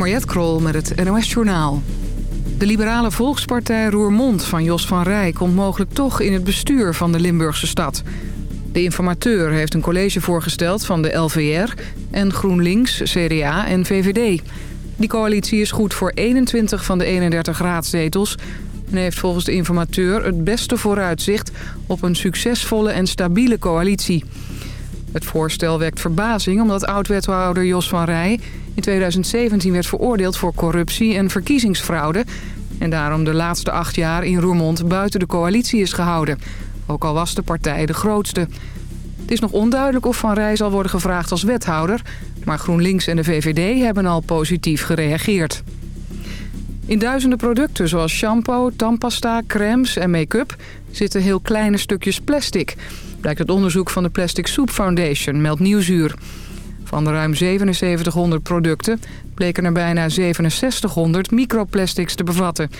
Mariette Krol met het NOS Journaal. De liberale volkspartij Roermond van Jos van Rij... komt mogelijk toch in het bestuur van de Limburgse stad. De informateur heeft een college voorgesteld van de LVR... en GroenLinks, CDA en VVD. Die coalitie is goed voor 21 van de 31 raadzetels... en heeft volgens de informateur het beste vooruitzicht... op een succesvolle en stabiele coalitie... Het voorstel wekt verbazing omdat oud-wethouder Jos van Rij... in 2017 werd veroordeeld voor corruptie en verkiezingsfraude... en daarom de laatste acht jaar in Roermond buiten de coalitie is gehouden. Ook al was de partij de grootste. Het is nog onduidelijk of Van Rij zal worden gevraagd als wethouder... maar GroenLinks en de VVD hebben al positief gereageerd. In duizenden producten zoals shampoo, tandpasta, crèmes en make-up... zitten heel kleine stukjes plastic blijkt het onderzoek van de Plastic Soup Foundation, meldt Nieuwsuur. Van de ruim 7700 producten bleken er bijna 6700 microplastics te bevatten.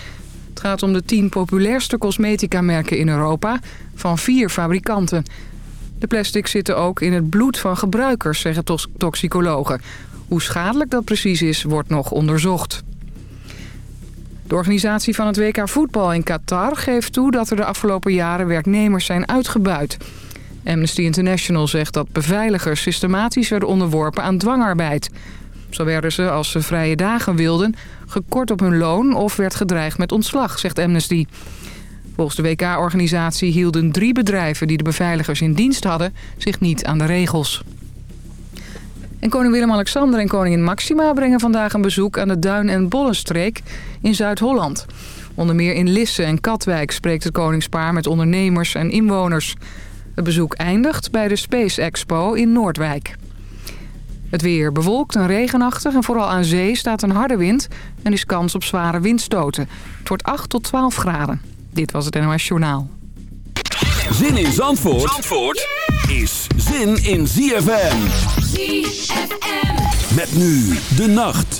Het gaat om de 10 populairste cosmetica-merken in Europa van vier fabrikanten. De plastics zitten ook in het bloed van gebruikers, zeggen toxicologen. Hoe schadelijk dat precies is, wordt nog onderzocht. De organisatie van het WK voetbal in Qatar geeft toe dat er de afgelopen jaren werknemers zijn uitgebuit. Amnesty International zegt dat beveiligers systematisch werden onderworpen aan dwangarbeid. Zo werden ze, als ze vrije dagen wilden, gekort op hun loon of werd gedreigd met ontslag, zegt Amnesty. Volgens de WK-organisatie hielden drie bedrijven die de beveiligers in dienst hadden zich niet aan de regels. En koning Willem-Alexander en koningin Maxima brengen vandaag een bezoek aan de Duin- en Bollenstreek in Zuid-Holland. Onder meer in Lisse en Katwijk spreekt het koningspaar met ondernemers en inwoners. Het bezoek eindigt bij de Space Expo in Noordwijk. Het weer bewolkt en regenachtig en vooral aan zee staat een harde wind... en is kans op zware windstoten. Het wordt 8 tot 12 graden. Dit was het NOS Journaal. Zin in Zandvoort, Zandvoort is zin in ZFM. ZFM. Met nu de nacht.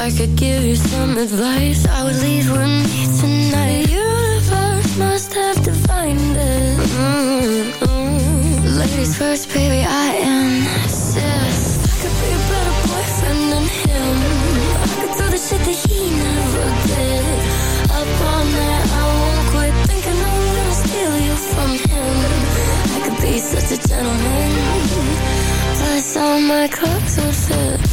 I could give you some advice. I would leave with me tonight. The universe must have defined this mm -hmm. Ladies first, baby, I insist I could be a better boyfriend than him. I could do the shit that he never did. Up on that, I won't quit Thinking I'm gonna steal you from him. I could be such a gentleman. Plus all my clothes would fit.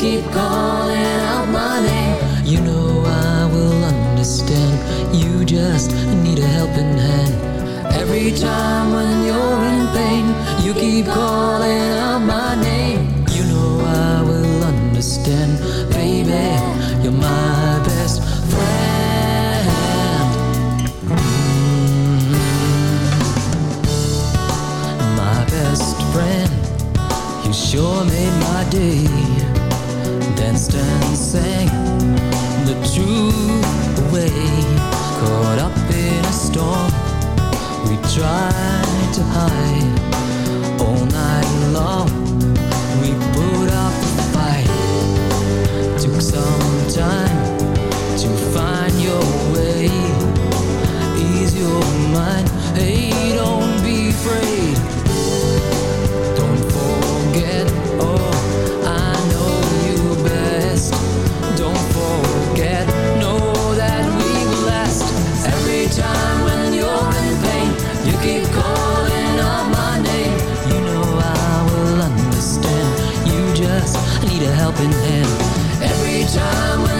keep calling out my name. You know I will understand. You just need a helping hand. Every time when you're in pain, you keep calling out my name. You know I will understand, baby. You're my best friend. Mm -hmm. My best friend. You sure made my day sang the truth away Caught up in a storm We tried to hide All night long. We put up a fight Took some time time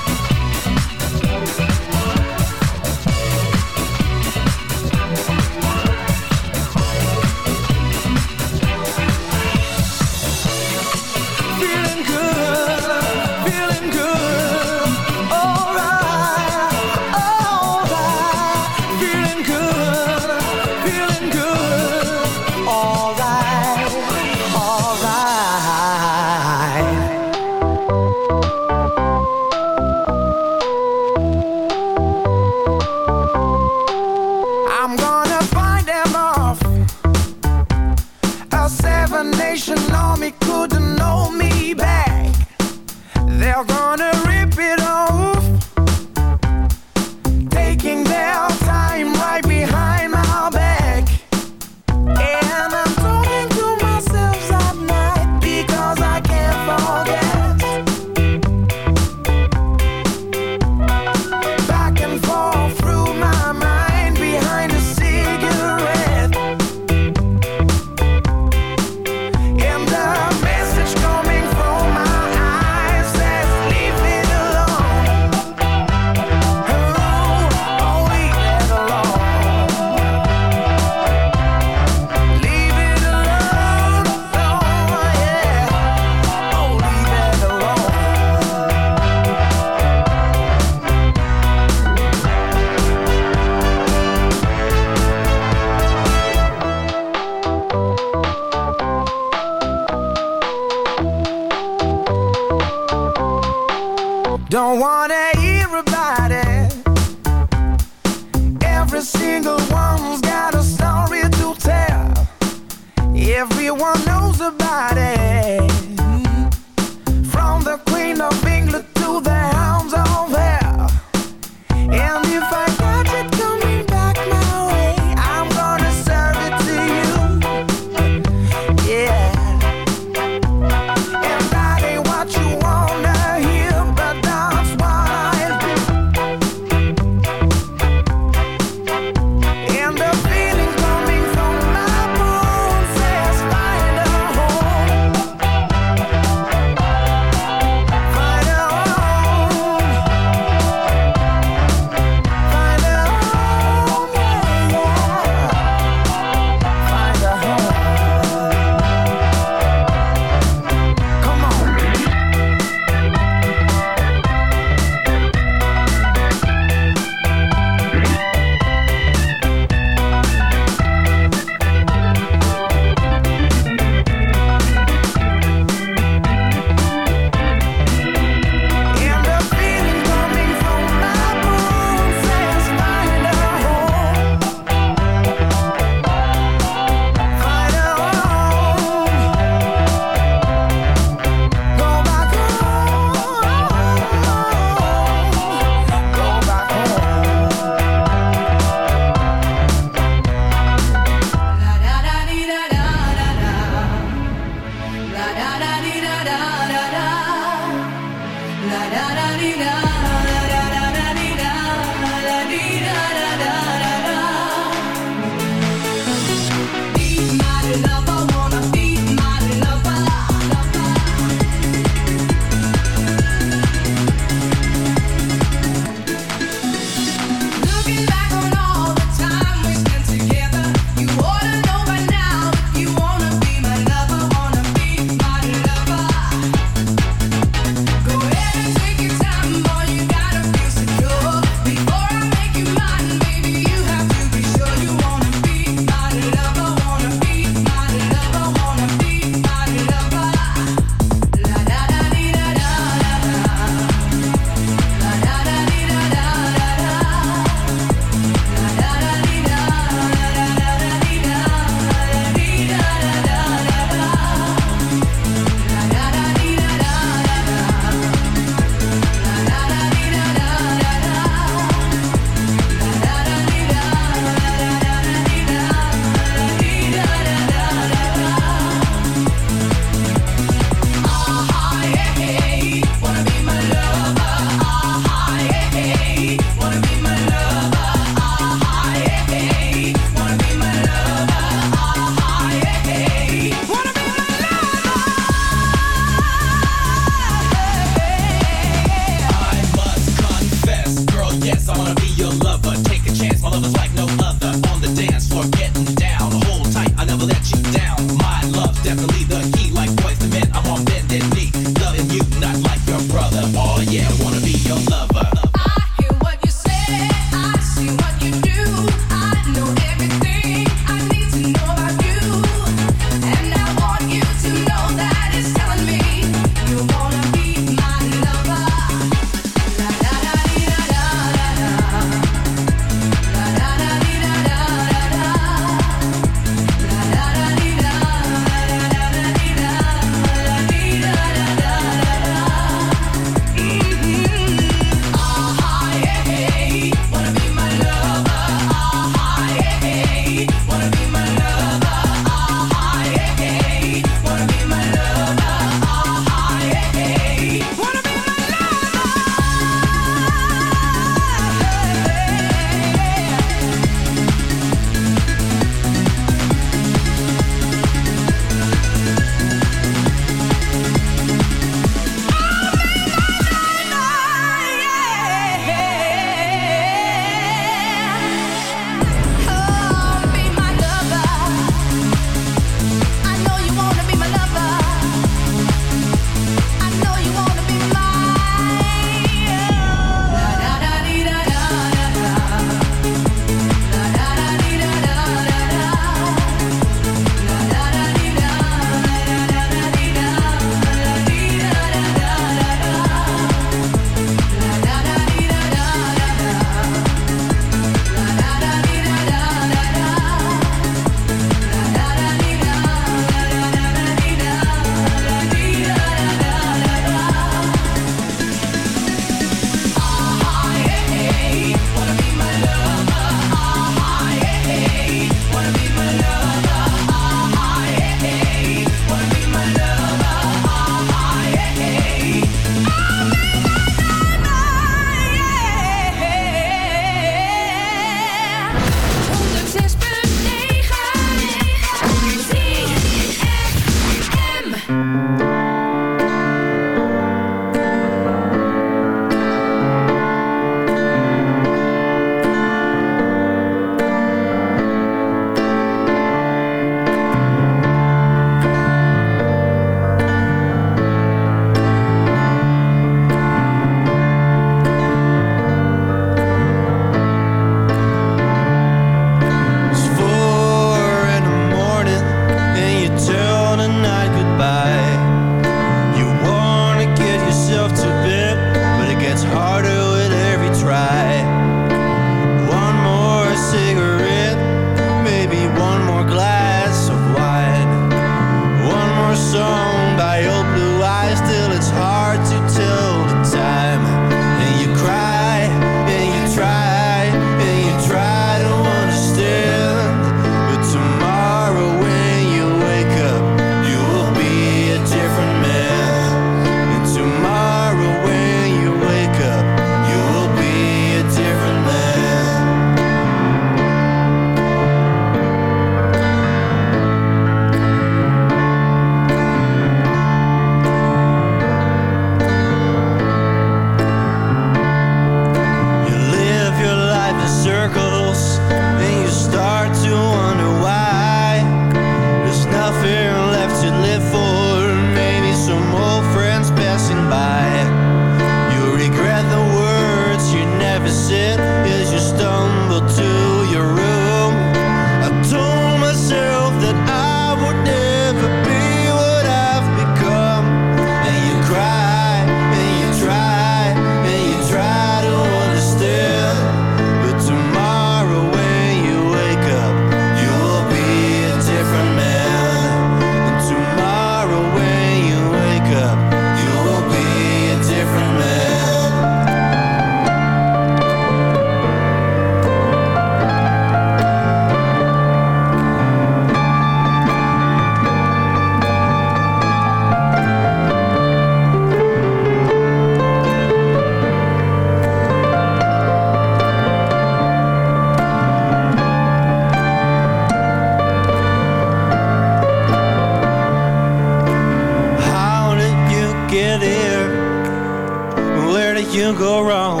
go wrong?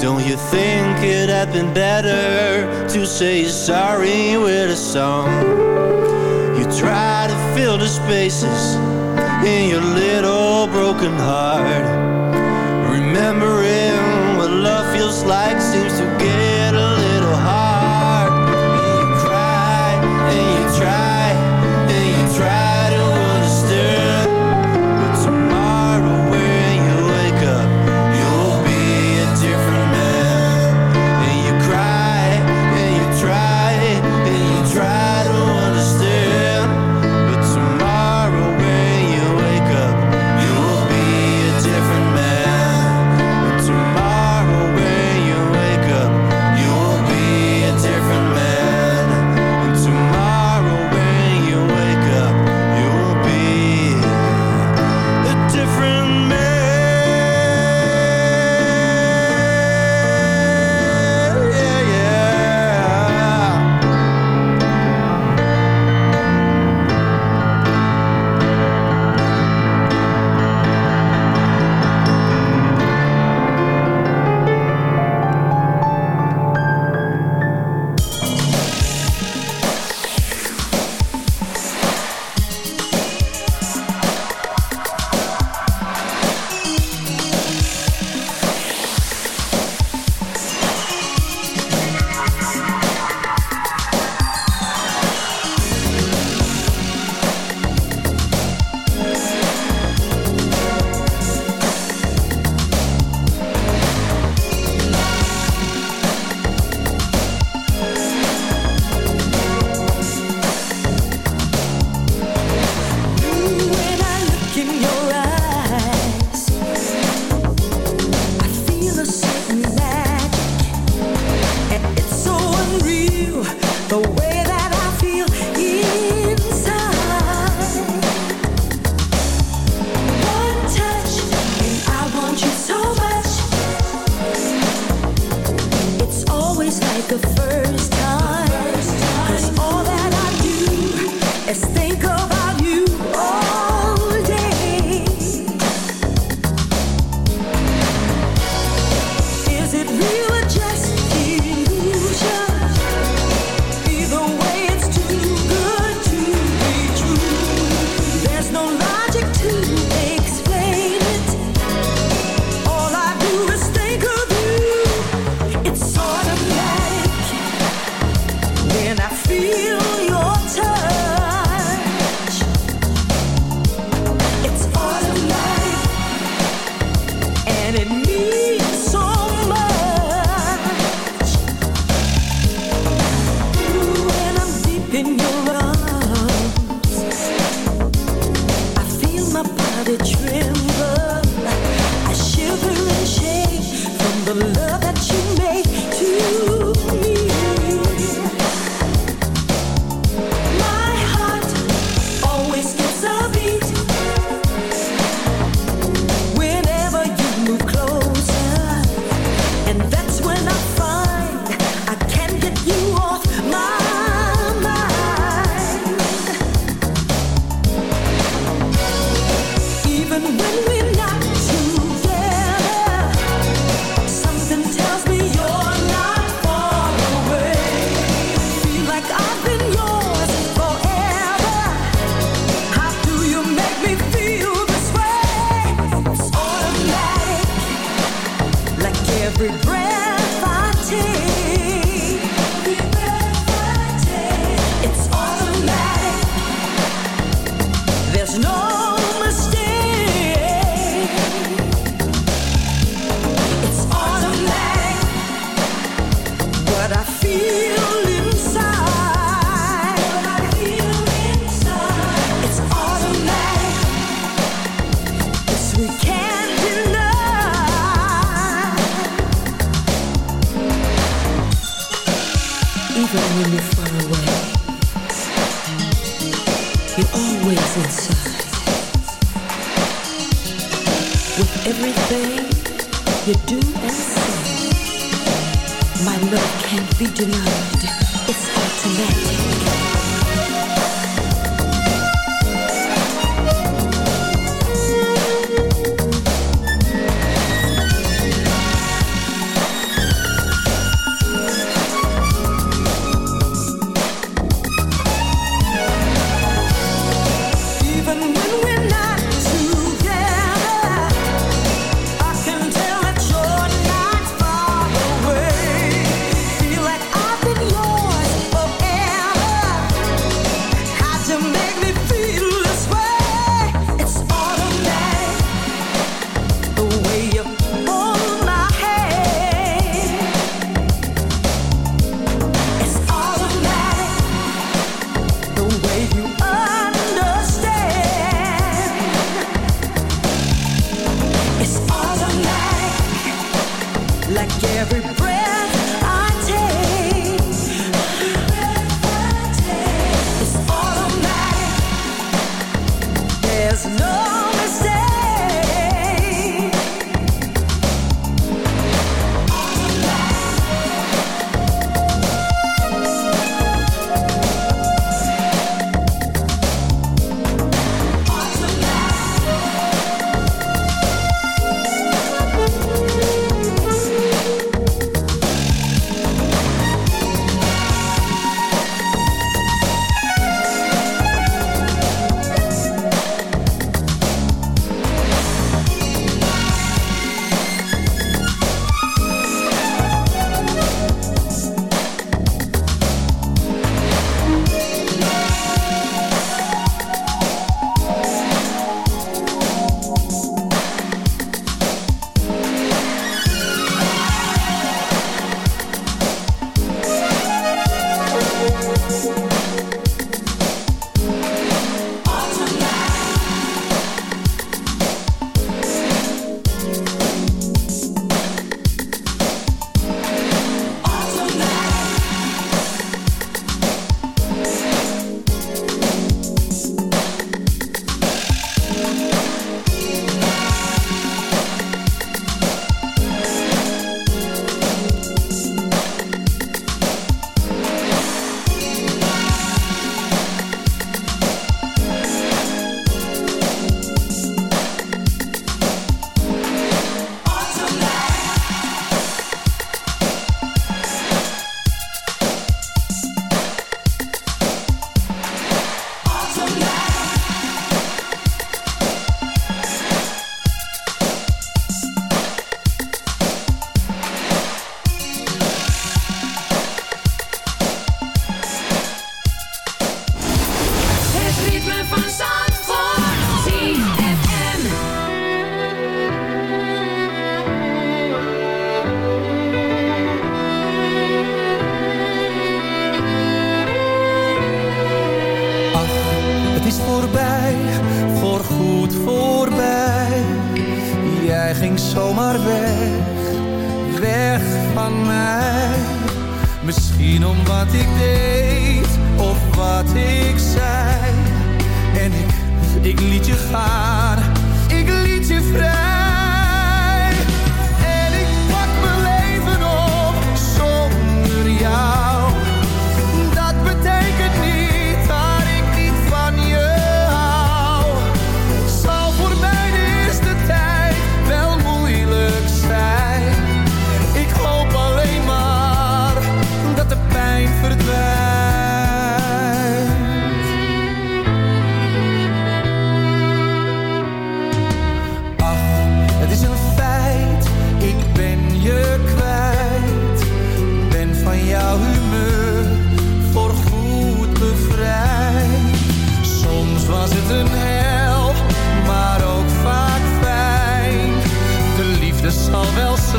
Don't you think it'd have been better to say sorry with a song? You try to fill the spaces in your little broken heart, remembering what love feels like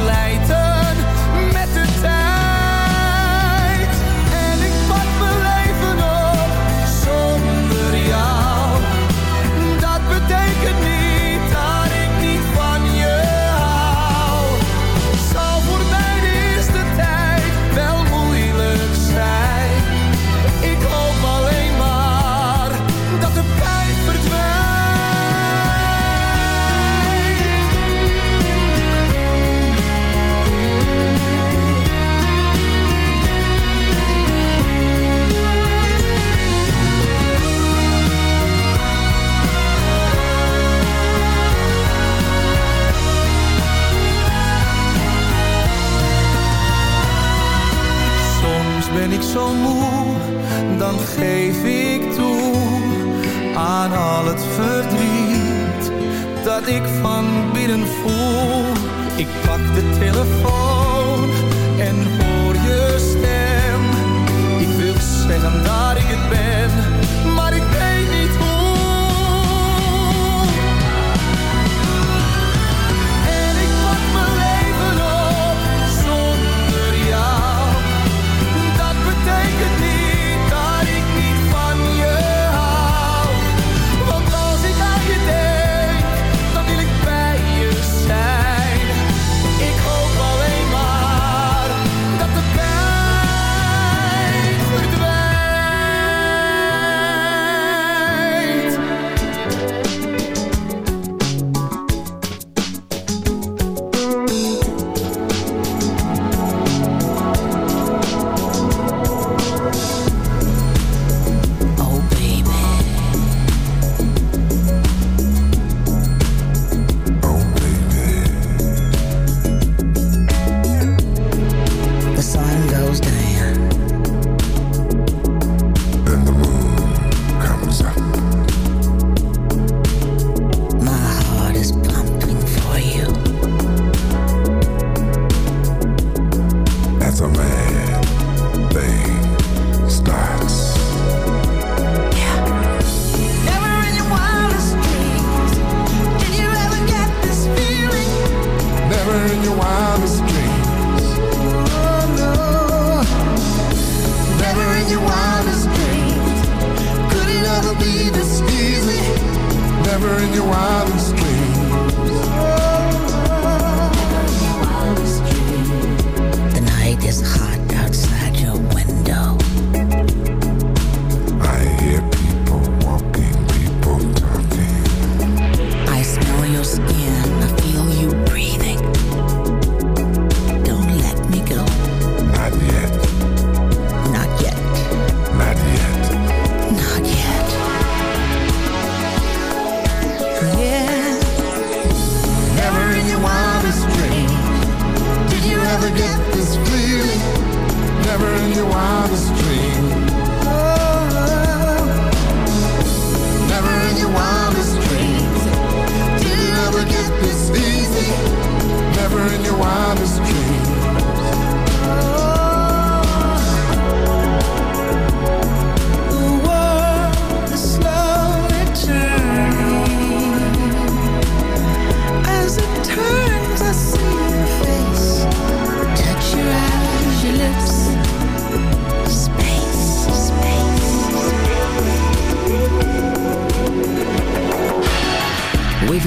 wel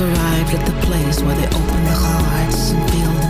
arrived at the place where they open the hearts and feel the